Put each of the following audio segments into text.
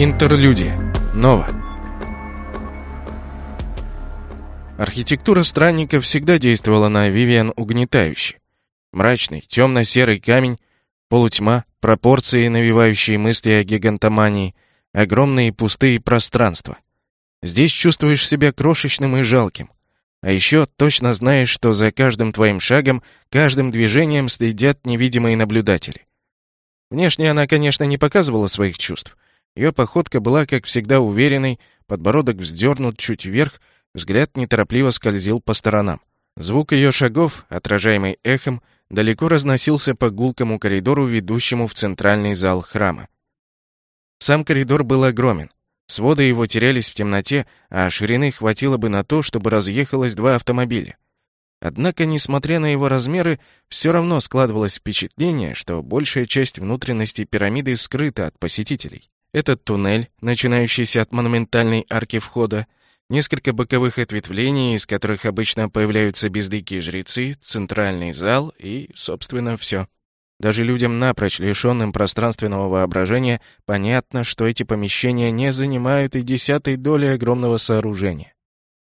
Интерлюдия. Нова. Архитектура странников всегда действовала на Вивиан угнетающе. Мрачный, темно-серый камень, полутьма, пропорции, навевающие мысли о гигантомании, огромные пустые пространства. Здесь чувствуешь себя крошечным и жалким. А еще точно знаешь, что за каждым твоим шагом, каждым движением следят невидимые наблюдатели. Внешне она, конечно, не показывала своих чувств. Ее походка была, как всегда, уверенной, подбородок вздернут чуть вверх, взгляд неторопливо скользил по сторонам. Звук ее шагов, отражаемый эхом, далеко разносился по гулкому коридору, ведущему в центральный зал храма. Сам коридор был огромен. Своды его терялись в темноте, а ширины хватило бы на то, чтобы разъехалось два автомобиля. Однако, несмотря на его размеры, все равно складывалось впечатление, что большая часть внутренности пирамиды скрыта от посетителей. Этот туннель, начинающийся от монументальной арки входа, несколько боковых ответвлений, из которых обычно появляются безликие жрецы, центральный зал и, собственно, все. Даже людям, напрочь лишенным пространственного воображения, понятно, что эти помещения не занимают и десятой доли огромного сооружения.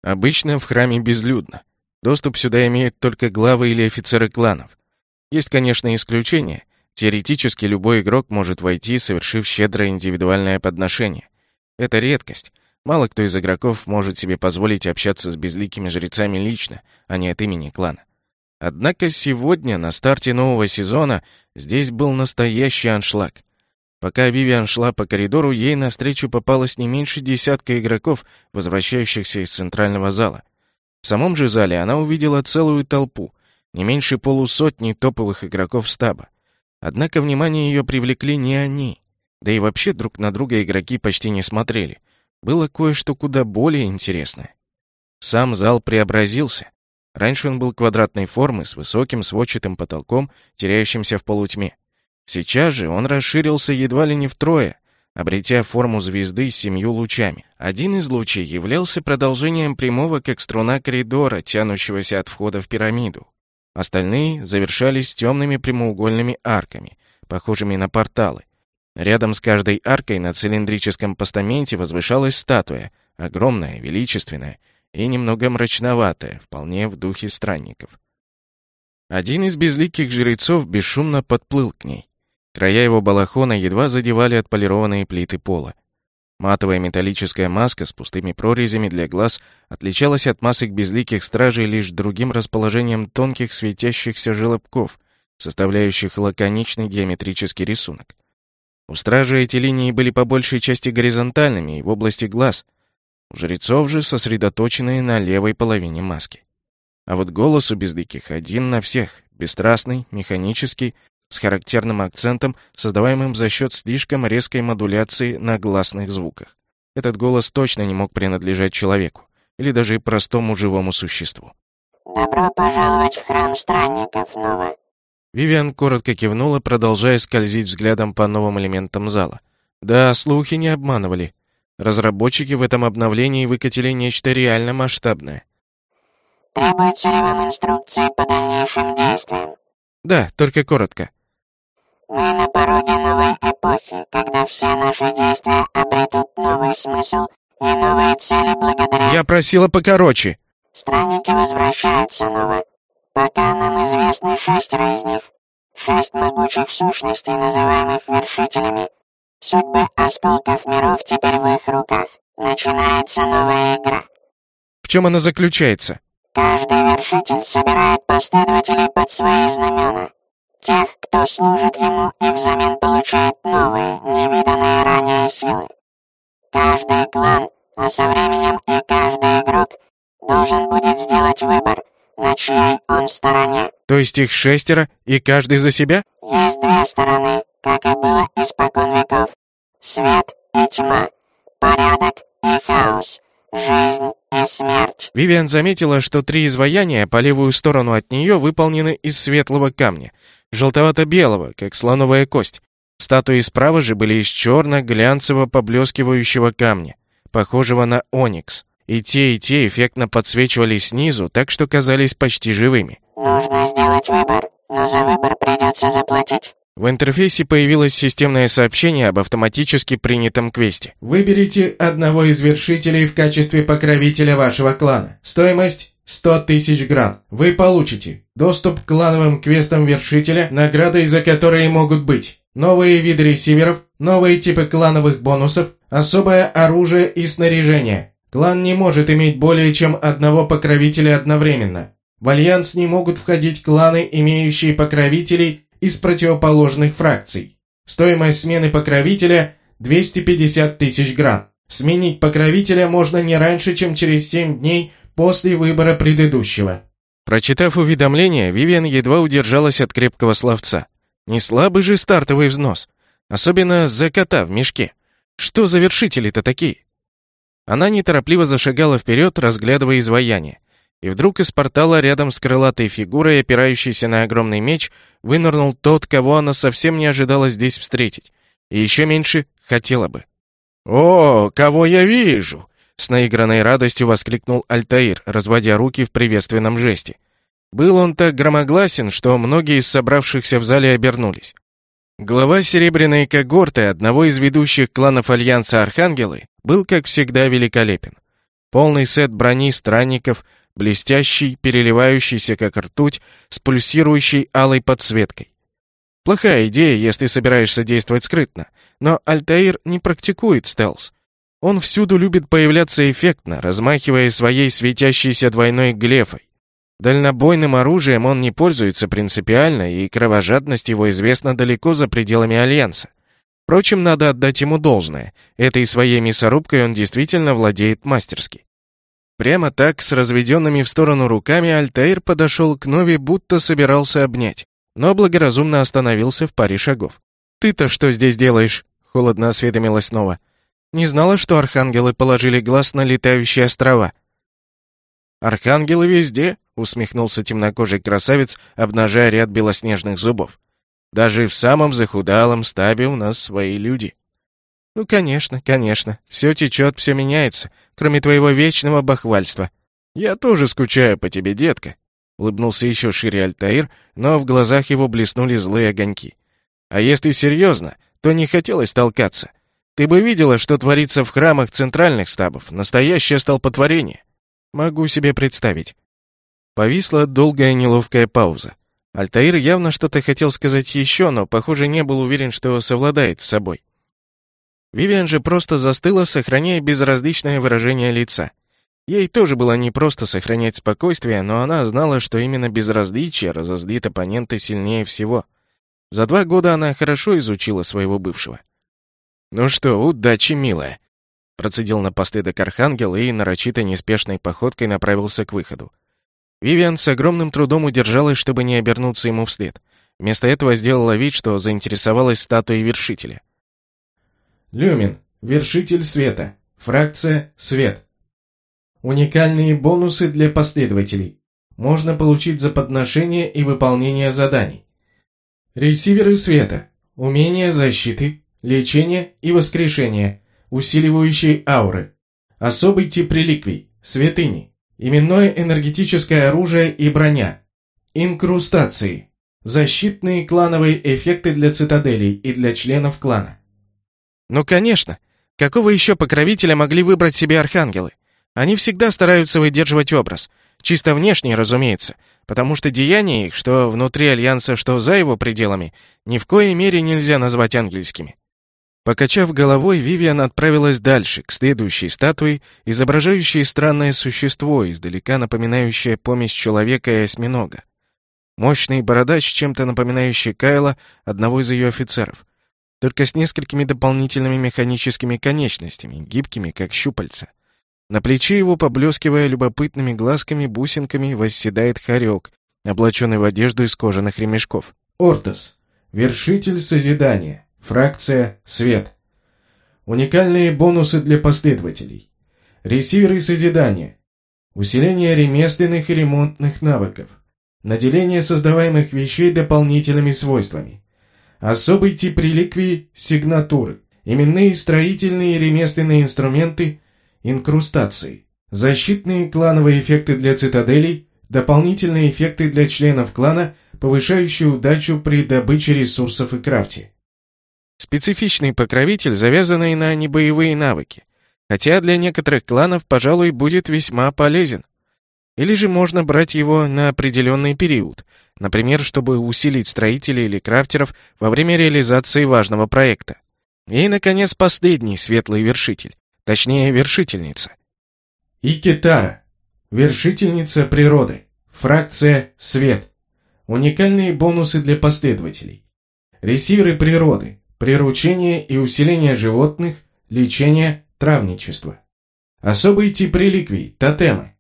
Обычно в храме безлюдно. Доступ сюда имеют только главы или офицеры кланов. Есть, конечно, исключения. Теоретически любой игрок может войти, совершив щедрое индивидуальное подношение. Это редкость. Мало кто из игроков может себе позволить общаться с безликими жрецами лично, а не от имени клана. Однако сегодня, на старте нового сезона, здесь был настоящий аншлаг. Пока Вивиан шла по коридору, ей навстречу попалось не меньше десятка игроков, возвращающихся из центрального зала. В самом же зале она увидела целую толпу, не меньше полусотни топовых игроков стаба. Однако внимание ее привлекли не они. Да и вообще друг на друга игроки почти не смотрели. Было кое-что куда более интересное. Сам зал преобразился. Раньше он был квадратной формы с высоким сводчатым потолком, теряющимся в полутьме. Сейчас же он расширился едва ли не втрое, обретя форму звезды с семью лучами. Один из лучей являлся продолжением прямого, как струна коридора, тянущегося от входа в пирамиду. Остальные завершались темными прямоугольными арками, похожими на порталы. Рядом с каждой аркой на цилиндрическом постаменте возвышалась статуя, огромная, величественная и немного мрачноватая, вполне в духе странников. Один из безликих жрецов бесшумно подплыл к ней. Края его балахона едва задевали отполированные плиты пола. Матовая металлическая маска с пустыми прорезями для глаз отличалась от масок безликих стражей лишь другим расположением тонких светящихся желобков, составляющих лаконичный геометрический рисунок. У стражей эти линии были по большей части горизонтальными и в области глаз. У жрецов же сосредоточенные на левой половине маски. А вот голос у безликих один на всех, бесстрастный, механический, с характерным акцентом, создаваемым за счет слишком резкой модуляции на гласных звуках. Этот голос точно не мог принадлежать человеку или даже простому живому существу. «Добро пожаловать в храм странников, Нова!» Вивиан коротко кивнула, продолжая скользить взглядом по новым элементам зала. Да, слухи не обманывали. Разработчики в этом обновлении выкатили нечто реально масштабное. «Требуются ли вам инструкции по дальнейшим действиям?» «Да, только коротко». Мы на пороге новой эпохи, когда все наши действия обретут новый смысл и новые цели благодаря... Я просила покороче. Странники возвращаются, Нова. Пока нам известны шестеро из них. Шесть могучих сущностей, называемых вершителями. Судьбы осколков миров теперь в их руках. Начинается новая игра. В чем она заключается? Каждый вершитель собирает последователей под свои знамена. Тех, кто служит ему и взамен получает новые, невиданные ранее силы. Каждый клан, а со временем и каждый игрок должен будет сделать выбор, на чьей он стороне. То есть их шестеро, и каждый за себя? Есть две стороны, как и было испокон веков. Свет и тьма, порядок и хаос, жизнь и смерть. Вивиан заметила, что три изваяния по левую сторону от нее выполнены из светлого камня, желтовато-белого, как слоновая кость. Статуи справа же были из черно-глянцево поблескивающего камня, похожего на оникс. И те, и те эффектно подсвечивались снизу, так что казались почти живыми. Нужно сделать выбор, но за выбор придется заплатить. В интерфейсе появилось системное сообщение об автоматически принятом квесте. Выберите одного из вершителей в качестве покровителя вашего клана. Стоимость 100 тысяч гран. Вы получите доступ к клановым квестам вершителя, наградой за которые могут быть новые виды ресиверов, новые типы клановых бонусов, особое оружие и снаряжение. Клан не может иметь более чем одного покровителя одновременно. В альянс не могут входить кланы, имеющие покровителей из противоположных фракций. Стоимость смены покровителя – 250 тысяч гран. Сменить покровителя можно не раньше, чем через 7 дней после выбора предыдущего. Прочитав уведомление, Вивиан едва удержалась от крепкого словца. Не слабый же стартовый взнос. Особенно за кота в мешке. Что за вершители-то такие? Она неторопливо зашагала вперед, разглядывая изваяние. И вдруг из портала рядом с крылатой фигурой, опирающейся на огромный меч, вынырнул тот, кого она совсем не ожидала здесь встретить. И еще меньше хотела бы. «О, кого я вижу!» С наигранной радостью воскликнул Альтаир, разводя руки в приветственном жесте. Был он так громогласен, что многие из собравшихся в зале обернулись. Глава Серебряной когорты одного из ведущих кланов Альянса Архангелы был, как всегда, великолепен. Полный сет брони странников — блестящий, переливающийся как ртуть, с пульсирующей алой подсветкой. Плохая идея, если собираешься действовать скрытно, но Альтаир не практикует стелс. Он всюду любит появляться эффектно, размахивая своей светящейся двойной глефой. Дальнобойным оружием он не пользуется принципиально, и кровожадность его известна далеко за пределами Альянса. Впрочем, надо отдать ему должное. Этой своей мясорубкой он действительно владеет мастерски. Прямо так, с разведенными в сторону руками, Альтаир подошел к Нови, будто собирался обнять, но благоразумно остановился в паре шагов. «Ты-то что здесь делаешь?» — холодно осведомилась Нова. «Не знала, что архангелы положили глаз на летающие острова». «Архангелы везде», — усмехнулся темнокожий красавец, обнажая ряд белоснежных зубов. «Даже в самом захудалом стабе у нас свои люди». «Ну, конечно, конечно. Все течет, все меняется, кроме твоего вечного бахвальства. Я тоже скучаю по тебе, детка», — улыбнулся еще шире Альтаир, но в глазах его блеснули злые огоньки. «А если серьезно, то не хотелось толкаться. Ты бы видела, что творится в храмах центральных стабов. Настоящее столпотворение. Могу себе представить». Повисла долгая неловкая пауза. Альтаир явно что-то хотел сказать еще, но, похоже, не был уверен, что совладает с собой. Вивиан же просто застыла, сохраняя безразличное выражение лица. Ей тоже было непросто сохранять спокойствие, но она знала, что именно безразличие разозлит оппонента сильнее всего. За два года она хорошо изучила своего бывшего. «Ну что, удачи, милая!» Процедил напоследок Архангел и нарочито неспешной походкой направился к выходу. Вивиан с огромным трудом удержалась, чтобы не обернуться ему вслед. Вместо этого сделала вид, что заинтересовалась статуей вершителя. Люмин. Вершитель света. Фракция «Свет». Уникальные бонусы для последователей. Можно получить за подношение и выполнение заданий. Ресиверы света. Умения защиты, лечения и воскрешения, усиливающие ауры. Особый тип реликвий. Святыни. Именное энергетическое оружие и броня. Инкрустации. Защитные клановые эффекты для цитаделей и для членов клана. Ну, конечно. Какого еще покровителя могли выбрать себе архангелы? Они всегда стараются выдерживать образ. Чисто внешний, разумеется. Потому что деяния их, что внутри Альянса, что за его пределами, ни в коей мере нельзя назвать ангельскими. Покачав головой, Вивиан отправилась дальше, к следующей статуе, изображающей странное существо, издалека напоминающее помесь человека и осьминога. Мощный бородач, чем-то напоминающий Кайла, одного из ее офицеров только с несколькими дополнительными механическими конечностями, гибкими, как щупальца. На плече его, поблескивая любопытными глазками-бусинками, восседает хорек, облаченный в одежду из кожаных ремешков. Ортос. Вершитель созидания. Фракция «Свет». Уникальные бонусы для последователей. Ресиверы созидания. Усиление ремесленных и ремонтных навыков. Наделение создаваемых вещей дополнительными свойствами. Особый тип реликвии – сигнатуры. Именные строительные и ремесленные инструменты – инкрустации. Защитные клановые эффекты для цитаделей, дополнительные эффекты для членов клана, повышающий удачу при добыче ресурсов и крафте. Специфичный покровитель, завязанный на небоевые навыки. Хотя для некоторых кланов, пожалуй, будет весьма полезен. Или же можно брать его на определенный период, например, чтобы усилить строителей или крафтеров во время реализации важного проекта. И, наконец, последний светлый вершитель, точнее, вершительница. Икитара. Вершительница природы. Фракция «Свет». Уникальные бонусы для последователей. Ресиверы природы. Приручение и усиление животных, лечение, травничество. Особый тип реликвий – тотемы.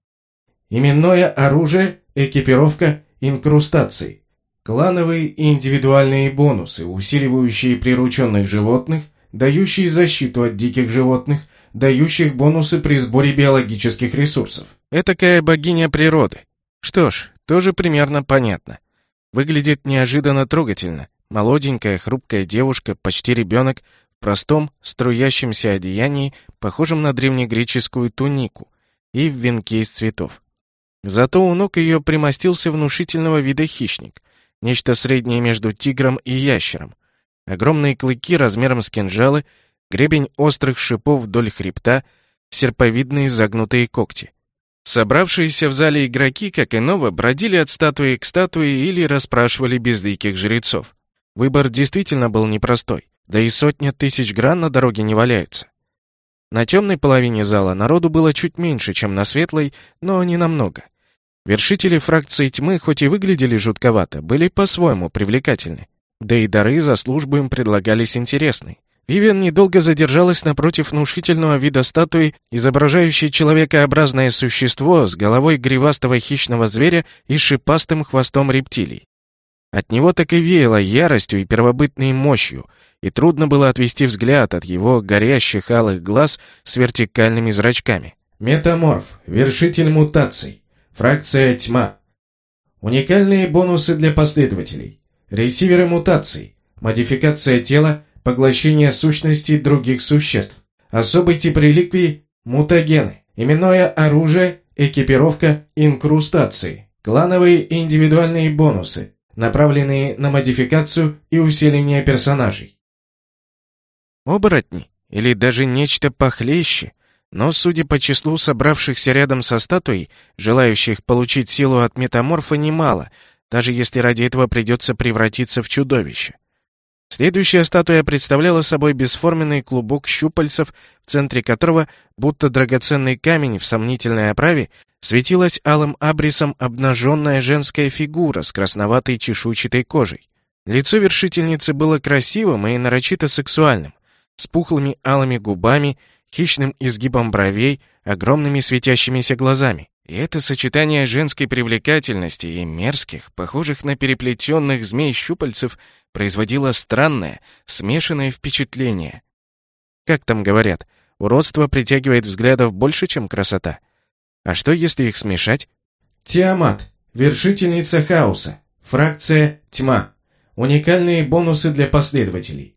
Именное оружие, экипировка, инкрустации. Клановые и индивидуальные бонусы, усиливающие прирученных животных, дающие защиту от диких животных, дающих бонусы при сборе биологических ресурсов. Этакая богиня природы. Что ж, тоже примерно понятно. Выглядит неожиданно трогательно. Молоденькая, хрупкая девушка, почти ребенок, в простом, струящемся одеянии, похожем на древнегреческую тунику, и в венке из цветов. Зато у ног ее примостился внушительного вида хищник, нечто среднее между тигром и ящером. Огромные клыки размером с кинжалы, гребень острых шипов вдоль хребта, серповидные загнутые когти. Собравшиеся в зале игроки, как иного, бродили от статуи к статуе или расспрашивали безликих жрецов. Выбор действительно был непростой, да и сотня тысяч гран на дороге не валяются. На темной половине зала народу было чуть меньше, чем на светлой, но не намного. Вершители фракции тьмы, хоть и выглядели жутковато, были по-своему привлекательны. Да и дары за службу им предлагались интересные. Вивиан недолго задержалась напротив внушительного вида статуи, изображающей человекообразное существо с головой гривастого хищного зверя и шипастым хвостом рептилий. От него так и веяло яростью и первобытной мощью, и трудно было отвести взгляд от его горящих алых глаз с вертикальными зрачками. Метаморф, вершитель мутаций, фракция тьма. Уникальные бонусы для последователей. Ресиверы мутаций, модификация тела, поглощение сущностей других существ. Особый тип реликвий – мутагены. Именное оружие, экипировка, инкрустации. Клановые и индивидуальные бонусы, направленные на модификацию и усиление персонажей. Оборотни? Или даже нечто похлеще? Но, судя по числу собравшихся рядом со статуей, желающих получить силу от метаморфа немало, даже если ради этого придется превратиться в чудовище. Следующая статуя представляла собой бесформенный клубок щупальцев, в центре которого, будто драгоценный камень в сомнительной оправе, светилась алым абрисом обнаженная женская фигура с красноватой чешуйчатой кожей. Лицо вершительницы было красивым и нарочито сексуальным, с пухлыми алыми губами, хищным изгибом бровей, огромными светящимися глазами. И это сочетание женской привлекательности и мерзких, похожих на переплетенных змей щупальцев, производило странное, смешанное впечатление. Как там говорят, уродство притягивает взглядов больше, чем красота. А что, если их смешать? Тиамат, вершительница хаоса, фракция тьма. Уникальные бонусы для последователей.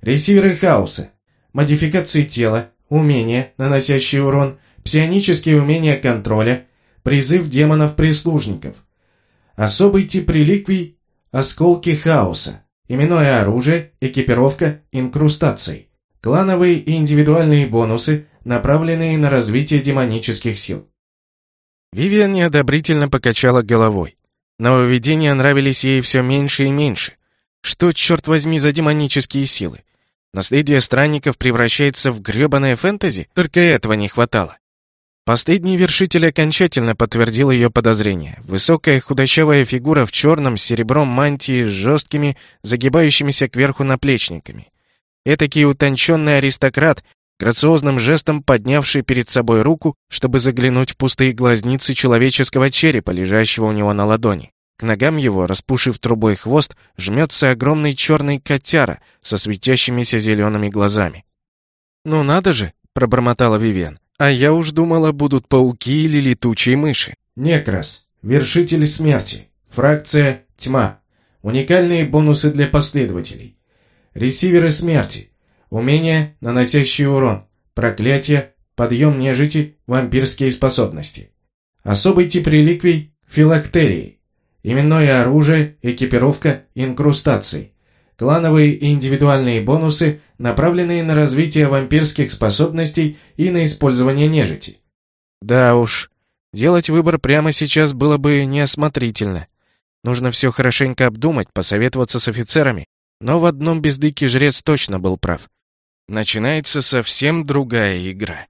Ресиверы хаоса, модификации тела, умения, наносящие урон, псионические умения контроля, призыв демонов-прислужников. Особый тип реликвий – осколки хаоса, именное оружие, экипировка, инкрустации, клановые и индивидуальные бонусы, направленные на развитие демонических сил. Вивиан неодобрительно покачала головой. Нововведения нравились ей все меньше и меньше. Что, черт возьми, за демонические силы? Наследие странников превращается в грёбаное фэнтези? Только этого не хватало. Последний вершитель окончательно подтвердил ее подозрения. Высокая худощавая фигура в черном с серебром мантии с жесткими, загибающимися кверху наплечниками. Этакий утонченный аристократ, грациозным жестом поднявший перед собой руку, чтобы заглянуть в пустые глазницы человеческого черепа, лежащего у него на ладони. К ногам его, распушив трубой хвост, жмется огромный черный котяра со светящимися зелеными глазами. «Ну надо же!» — пробормотала Вивен. «А я уж думала, будут пауки или летучие мыши». Некрас. Вершитель смерти. Фракция «Тьма». Уникальные бонусы для последователей. Ресиверы смерти. Умения, наносящие урон. Проклятие, подъем нежити, вампирские способности. Особый тип реликвий – филактерии Именное оружие, экипировка, инкрустации. Клановые и индивидуальные бонусы, направленные на развитие вампирских способностей и на использование нежити. Да уж, делать выбор прямо сейчас было бы неосмотрительно. Нужно все хорошенько обдумать, посоветоваться с офицерами. Но в одном бездыке жрец точно был прав. Начинается совсем другая игра.